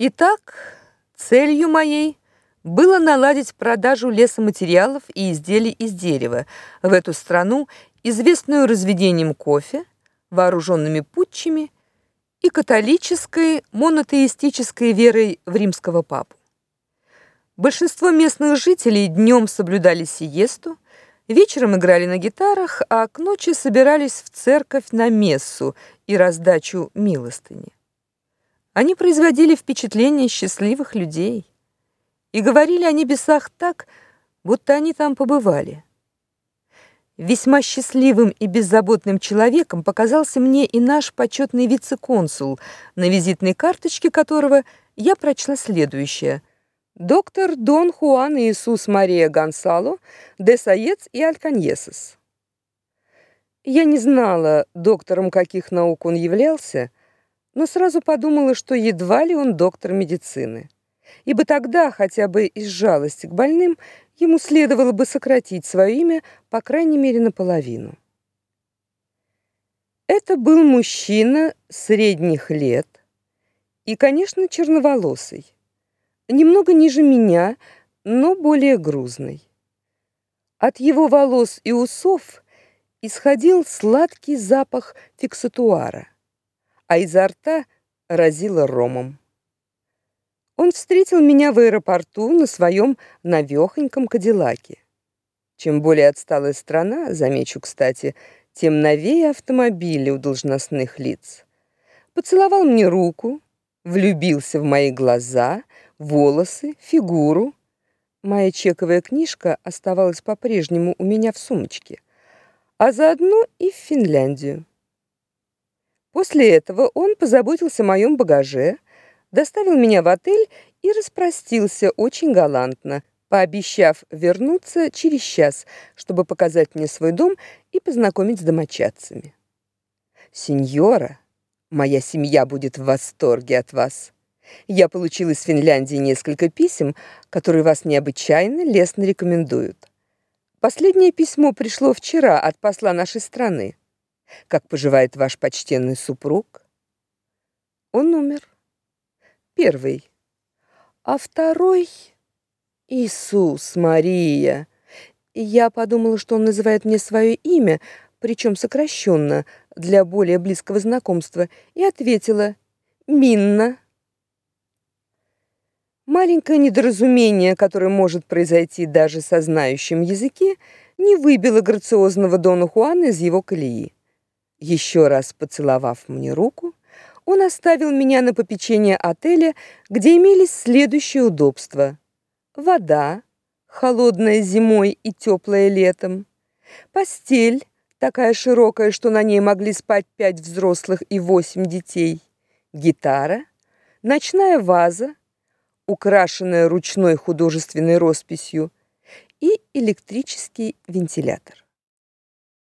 Итак, целью моей было наладить продажу лесоматериалов и изделий из дерева в эту страну, известную разведением кофе, вооруженными путчами и католической монотеистической верой в римского папу. Большинство местных жителей днем соблюдали сиесту, вечером играли на гитарах, а к ночи собирались в церковь на мессу и раздачу милостыни. Они производили впечатление счастливых людей и говорили о небесах так, будто они там побывали. Весьма счастливым и беззаботным человеком показался мне и наш почетный вице-консул, на визитной карточке которого я прочла следующее: доктор Дон Хуан Иисус Мария Гонсало де Саец и Альканьесес. Я не знала, доктором каких наук он являлся, но сразу подумала, что едва ли он доктор медицины. Ибо тогда, хотя бы из жалости к больным, ему следовало бы сократить свое имя, по крайней мере, наполовину. Это был мужчина средних лет и, конечно, черноволосый. Немного ниже меня, но более грузный. От его волос и усов исходил сладкий запах фиксатуара а изо рта разило ромом. Он встретил меня в аэропорту на своем навехоньком кадиллаке. Чем более отсталая страна, замечу, кстати, тем новее автомобили у должностных лиц. Поцеловал мне руку, влюбился в мои глаза, волосы, фигуру. Моя чековая книжка оставалась по-прежнему у меня в сумочке, а заодно и в Финляндию. После этого он позаботился о моем багаже, доставил меня в отель и распростился очень галантно, пообещав вернуться через час, чтобы показать мне свой дом и познакомить с домочадцами. Сеньора, моя семья будет в восторге от вас. Я получил из Финляндии несколько писем, которые вас необычайно лестно рекомендуют. Последнее письмо пришло вчера от посла нашей страны. Как поживает ваш почтенный супруг? Он умер. Первый. А второй Иисус Мария. Я подумала, что он называет мне свое имя, причем сокращенно, для более близкого знакомства, и ответила: Минна. Маленькое недоразумение, которое может произойти даже со знающим языке, не выбило грациозного Дона Хуана из его колеи. Еще раз поцеловав мне руку, он оставил меня на попечение отеля, где имелись следующие удобства: вода, холодная зимой и теплая летом, постель, такая широкая, что на ней могли спать пять взрослых и восемь детей, гитара, ночная ваза, украшенная ручной художественной росписью, и электрический вентилятор.